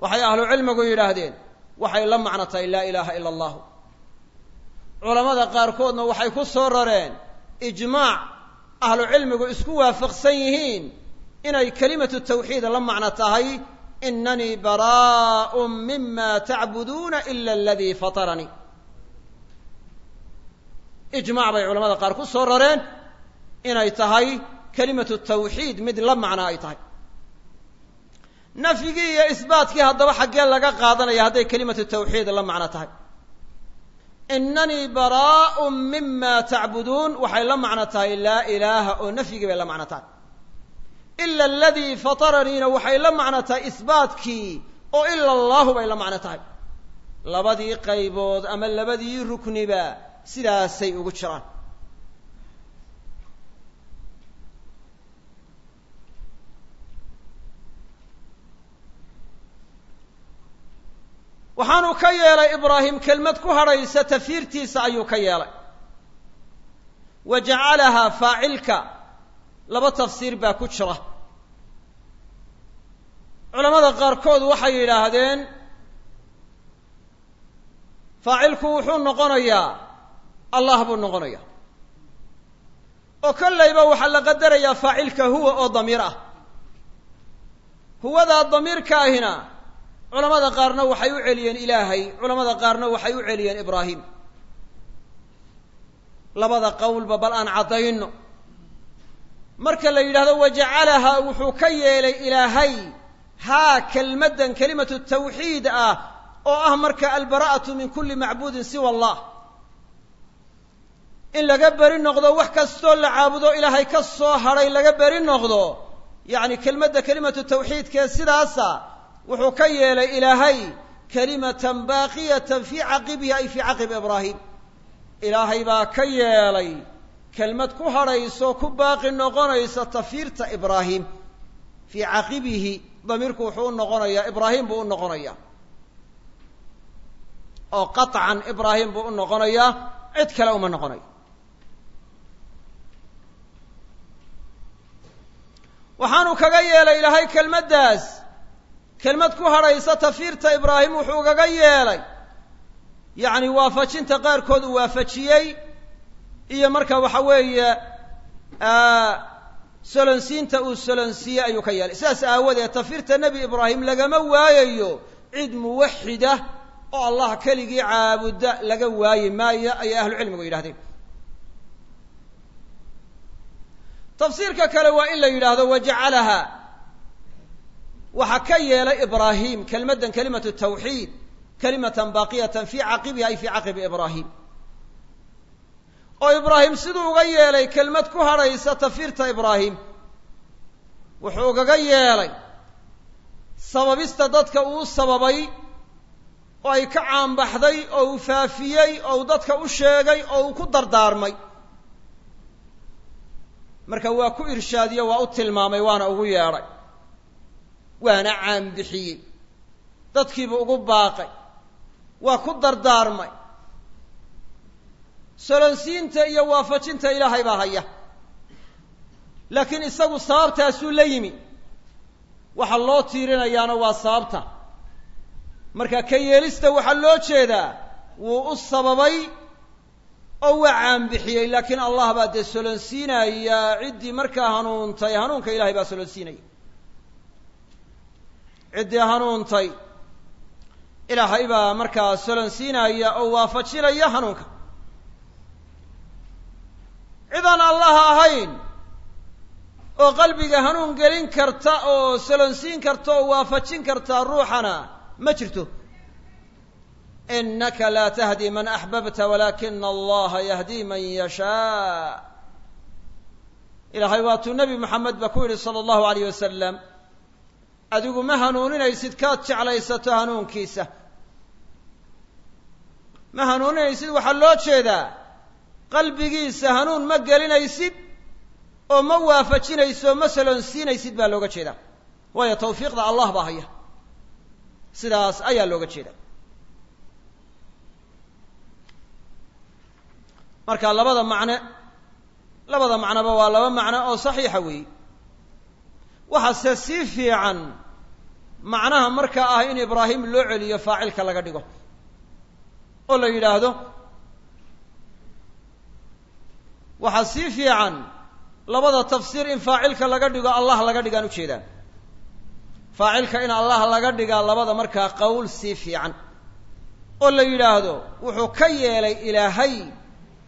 waxay ahlu cilmigu yidhaahdeen waxay la macno tahay laa ilaaha ila allahu culammada qaarkoodna waxay ku soo rareen ijmaac ahlu cilmigu isku waafaqsan yihiin inay kelimatu tawxiid la macno tahay inanii baraa'un mima tacbuduuna ila aladii fataranii ijmaac bay culamada qaar ku rareen inay tahay kelimatu tawxiid mid la macno ay tahay. Nafyigii iyo isbaatkii haddaba xaggee laga qaadanaya hadday kelimatu tawxiid la macno tahay. Inanii baraa'un mima tacbuduun waxay la macno tahay laa ilaaha oo nafyigii bay la macno tahay. Ila aladii fataraniina waxay la macno tahay isbaatkii oo ila allahu bay la macno tahay. Labadii qaybood ama labadii rukniba sidaasay ugu jiraan waxaanu ka yeelay ibraahim kelmad ku hadhaysa tafiirtiisa ayuu ka yeelay. Wa jacalahaa faacilka laba tafsiir baa ku jira. Culamada qaarkood waxay yidhaahdeen faacilku wuxuu noqonayaa allah buu noqonayaa. Oo kollayba waxaa la qadarayaa faacilka huwa oo damiir ah. Huwadaa damiirka ahina culamada qaarna waxay u celiyeen ilaahay culamada qaarna waxay u celiyeen ibraahim. Labada qowlba bal aan caddayno marka la yidhahdo wajacalahaa wuxuu ka yeelay ilaahay haa kelmaddan kelimatu tawxiid ah oo ah marka albara'atu min kulli macbuudin siwa allah. In laga beri noqdo wax kastoo la caabudo ilaahay ka soo hadhay laga beri noqdo yacni kelmadda kelimatu tawxiidkee sidaasa wuxuu ka yeelay ilaahay kelimatan baaqiyatan fii caqibihi ay fii caqibi ibraahim. Ilaahay baa ka yeelay kelmad ku hadhayso ku baaqi noqonaysa tafiirta ibraahim. Fii caqibihi damiirku wuxuu u noqonayaa ibraahim buu u noqonayaa. Oo qaطcan ibraahim buu u noqonayaa cid kale uma noqonayo waxaanu kaga yeelay ilaahay kelmaddaas kelmad ku hadhaysa tafiirta ibraahim wuxuu kaga yeelay. Yacni waafajinta qaarkood uu waafajiyey iyo marka waxa weeye solonsiinta uu solonsiiyey ayuu ka yeelay. Sidaas aawadeed tafiirta nebi ibraahim lagama waayayo cid muwaxida oo allah keligii caabuda laga waayi maayo ayay ahlucilmigu yidhahdeen tafsiirka kale waa in la yidhaahdo wajacalaha waxaa ka yeelay ibraahim kelmaddan kelimatu tawxiid kalimatan baaqiyatan fii caqibihi ay fii caqibi ibraahim. Oo ibraahim siduu uga yeelay kelmad ku hadhaysa tafiirta ibraahim. Wuxuu ugaga yeelay sababista dadka uu sababay oo ay ka caanbaxday oo uu faafiyey oo uu dadka u sheegay oo uu ku dardaarmay. Marka waa ku irshaadiyo waa u tilmaamay waana ugu yeedhay waana caanbixiyey dadkiibuu ugu baaqay. Waa ku dardaarmay. Solonsiinta iyo waafajinta ilaahay baa haya. Laakiin isagu sababtaasuu la yimi. Waxa loo tiirinayaana waa sababta marka ka yeelista waxaa loo jeedaa wuu u sababay oo waa caanbixiyey laakiin allah baa dee solonsiinaya ciddii markaa hanuuntay. Hanuunka ilahay baa solonsiinaya ciddii hanuuntay. Ilaahay baa markaa solonsiinaya oo waafajinaya hanuunka. Cidaan allah ahayn oo qalbiga hanuun gelin karta oo solonsiin karta oo waafajin karta ruuxana ma jirto. Inaka laa tahdi man axbabta walaakina allaha yahdi man yashaa. Ilaahay waatuu nebi moxamed ba ku yidhi sala allahu alayh wasalam adigu ma hanuuninaysid kaad jeclaysato hanuunkiisa. Ma hanuuninaysid waxaa loo jeedaa qalbigiisa hanuun ma gelinaysid oo ma waafajinayso ma solonsiinaysid baa looga jeedaa. Waayo tawfiiqda allah baa haya. Sidaas ayaa looga jeeda marka labada macne labada macnoba waa laba macno oo saxiixa weeye waxaase sii fiican macnaha markaa ah in ibraahim loo celiyo faacilka laga dhigo. Oo la yidhaahdo waxaa sii fiican labada tafsiir in faacilka laga dhigo allah laga dhigaan ujeedaan faacilka in allah laga dhigaa labada markaa qowl sii fiican. Oo la yidhaahdo wuxuu ka yeelay ilaahay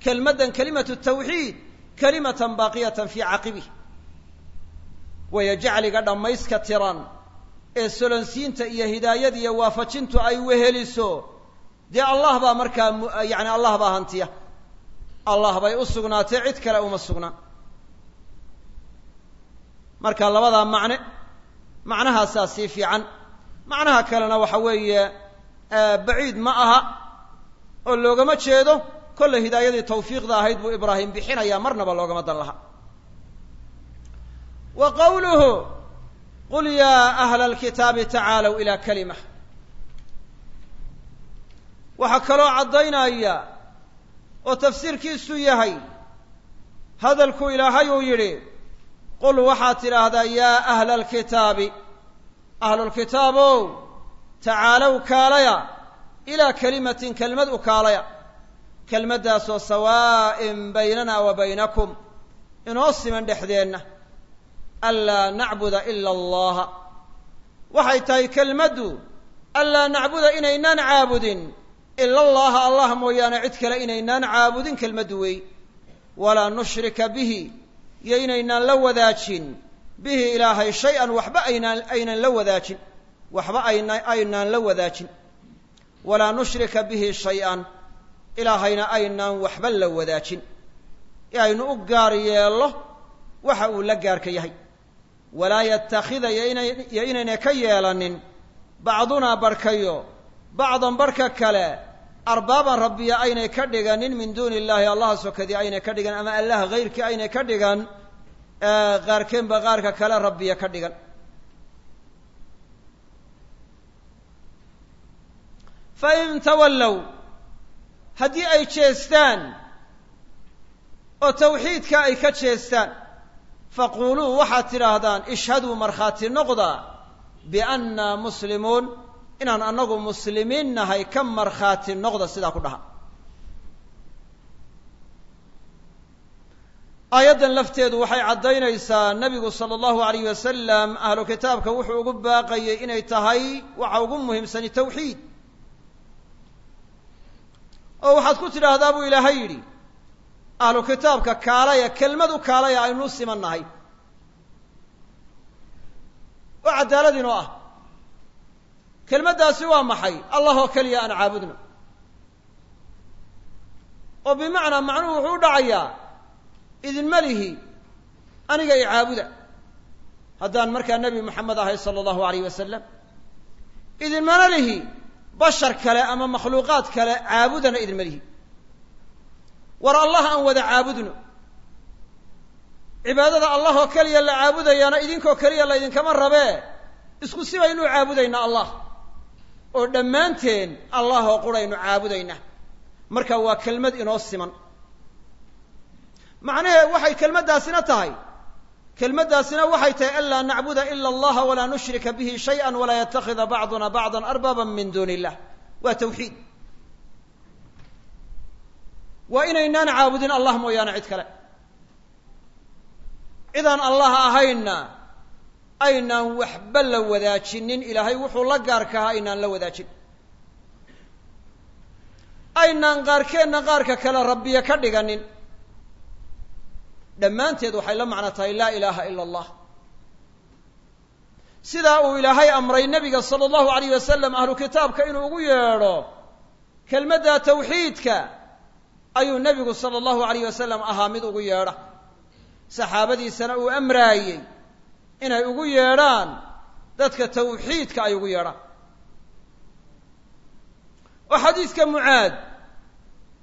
kelmaddan kelimatu tawxiid kalimatan baaqiyatan fii caqibih waayo jacliga dhammayska tiran ee solonsiinta iyo hidaayada iyo waafajintu ay weheliso dee allah baa markaa yani allah baa hantiya. Allah bay u sugnaatay cid kale uma sugnaan marka labadaa macne macnahaasaa sii fiican. Macnaha kalena waxa weeye baciid ma aha oo loogama jeedo kolle hidaayadii tawfiiqda ahayd buu ibraahim bixinayaa marnaba loogama dan laha wa qawluhu qul yaa ahla alkitaabi tacaalow ilaa kalima waxaa kaloo caddaynaya oo tafsiirkiisu yahay hadalku ilaahay uu yidhi qul waxaad tidhaahdaa yaa ahla alkitaabi ahlulkitaabow tacaalow kaalaya ilaa kelimatin kelmad u kaalaya kelmaddaasoo sawaa'in baynana wa baynakum inoo siman dhexdeenna anlaa nacbuda ila allaha waxay tahay kelmaddu anlaa nacbuda inaynaan caabudin. Ila allaha allah mooyaane cid kale inaynaan caabudin kelmaddu wey. Walaa nushrika bihi iyo inaynaan la wadaajin. Bihi ilaahay shay-an waxba aynaan aynan la wadaajin. Waxba ayna aynaan la wadaajin. Walaa nushrika bihi shay-an ilaahayna aynaan waxba la wadaajin. Ee aynu u gaar yeello waxa uu la gaarka yahay walaa yattakhida iyo inaynay ka yeelanin. Bacdunaa barhkayo bacdan barhka kale. Arbaaban rabbiya aynay ka dhiganin min duuni illaahi allaha sokadii aynay ka dhigan ama allah hayrkii aynay ka dhigan qaarkeenba qaarka kale rabbiya ka dhigan. Fa in tawallow haddii ay jeestaan oo tawxiidka ay ka jeestaan faquuluu waxaad tidhaahdaan ishhaduu markhaati noqda biannaa muslimuun inaan annagu muslimiin nahay ka markhaati noqda sidaa ku dhaha aayaddan lafteedu waxay caddaynaysaa nebigu sala allahu alayh wasalam ahlu kitaabka wuxuu ugu baaqayey inay tahay waxa ugu muhiimsani tawxiid oo waxaad ku tidhaahdaa buu ilaahay yidhi ahlu kitaabka kaalaya kelmad u kaalaya aynu siman nahay oo caddaaladiinoo ah. Kelmaddaasi waa maxay? Allah oo keliya aan caabudno. Oo bimacnaa macnuhu wuxuu u dhacayaa idinma lihi aniga i caabuda. Haddaan markaa nebi moxamed ahay sala allahu alayh wasalam idinmana lihi bashar kale ama makhluuqaad kale caabudana idinma lihi war allah aan wada caabudno. Cibaadada allah oo keliya la caabudayaana idinkoo keliya la ydinkama rabee isku si baynu caabudaynaa allah. Oo dhammaanteen allah oo quraynu caabudaynaa marka waa kelmad inoo siman. Macnahee waxay kelmaddaasina tahay. Kelmaddaasina waxay tahay an laa nacbuda ila allaha walaa nushrika bihi shayئa walaa yatakida bacduna bacda arbaba min duuni illah waa tawxiid waa inaynaan caabudin allah mooyaane cid kale. Cidaan allah ahaynna aynaan waxba la wadaajinin. Ilaahay wuxuu la gaarkahaa aynaan la wadaajin. Aynaan qaarkeenna qaarka kale rabbiya ka dhiganin. Dhammaanteed waxay la macno tahay laa ilaaha ila allah. Sidaa uu ilaahay amray nebiga sala allahu alayh wasalam ahlu kitaabka inuu ugu yeedho kelmadda tawxiidka ayuu nebigu sala allahu alayh wasalam ahaa mid ugu yeedha. Saxaabadiisana uu amraayey inay ugu yeedhaan dadka tawxiidka ay ugu yeedhaan. Oo xadiiska mucaad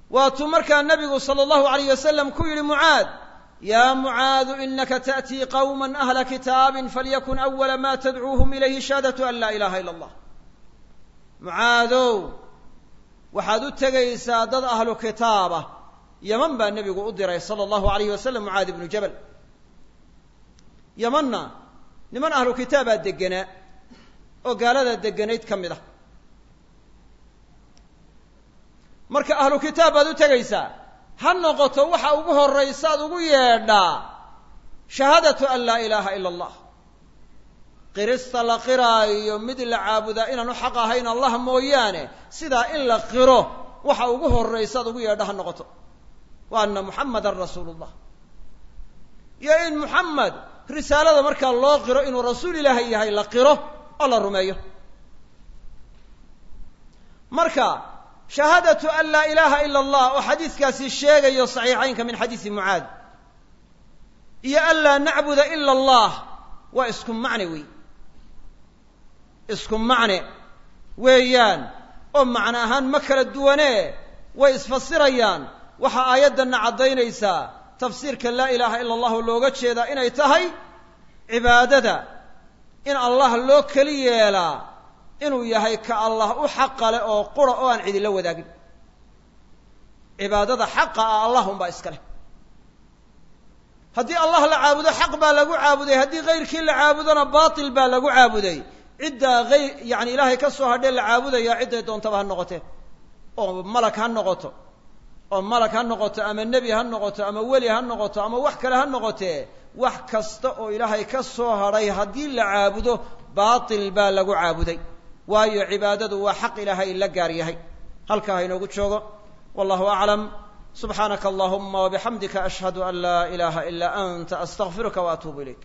waatuu markaa nebigu sala allahu alayh wasalam ku yidhi mucaad yaa mucaadu inaka ta'tii qawma ahla kitaabin falyakun awala ma tadcuuhum ilayhi shahaadatu an laa ilaha ila allah. Mucaadow waxaad u tegaysaa dad ahlu kitaabah yaman baa nebigu u diray sala allahu alayh wasalam mucaad ibnu jabal. Yamanna niman ahlu kitaabaa degenaa oo gaalada deganayd ka mid ah. Marka ahlu kitaab baad u tegaysaa ha noqoto waxa ugu horraysaad ugu yeedhaa shahaadatu an laa ilaaha ila allah qirista la qiraayo mid la caabudaa inaanu xaq ahayn allah mooyaane sidaa in la qiro waxa ugu horraysaad ugu yeedha ha noqoto. Wa anna muxamadan rasuulu llah iyo in muxamed risaalada markaa loo qiro inuu rasuul ilaahay yahay la qiro oo la rumeeyo. Marka shahaadatu an laa ilaaha ila allah oo xadiiskaasi sheegayo saxiixaynka min xadiisi mucaad. Iyo an laa nacbuda ila allah waa isku macne wey isku macne weeyaan oo macno ahaan ma kala duwanee way isfasirayaan. Waxaa aayaddanna caddaynaysaa tafsiirka laa ilaaha ila allahu looga jeedaa inay tahay cibaadada. In allah loo keli yeelaa inuu yahay ka allah u xaqa leh oo qura oo aan cidila wadaagin. Cibaadada xaqa ah allah unbaa iska leh. Haddii allah la caabudo xaq baa lagu caabuday. Haddii kayrkii la caabudona baatil baa lagu caabuday ciddaa hayr yacani ilaahay ka soo hadhee la caabudaya cidday doontaba ha noqotee oo malag ha noqoto. Oo malag ha noqoto ama nebi ha noqoto ama weli ha noqoto ama wax kale ha noqotee wax kasta oo ilaahay ka soo hadhay haddii la caabudo baatil baa lagu caabuday. Waayo cibaadadu waa xaq ilaahay la gaar yahay. Halkaa ha inoogu joogo. Wallahu aclam. Subxaanaka allahuma wabixamdika ashhadu an laa ilaaha ilaa anta astaqfiruka wa atuubu ilayk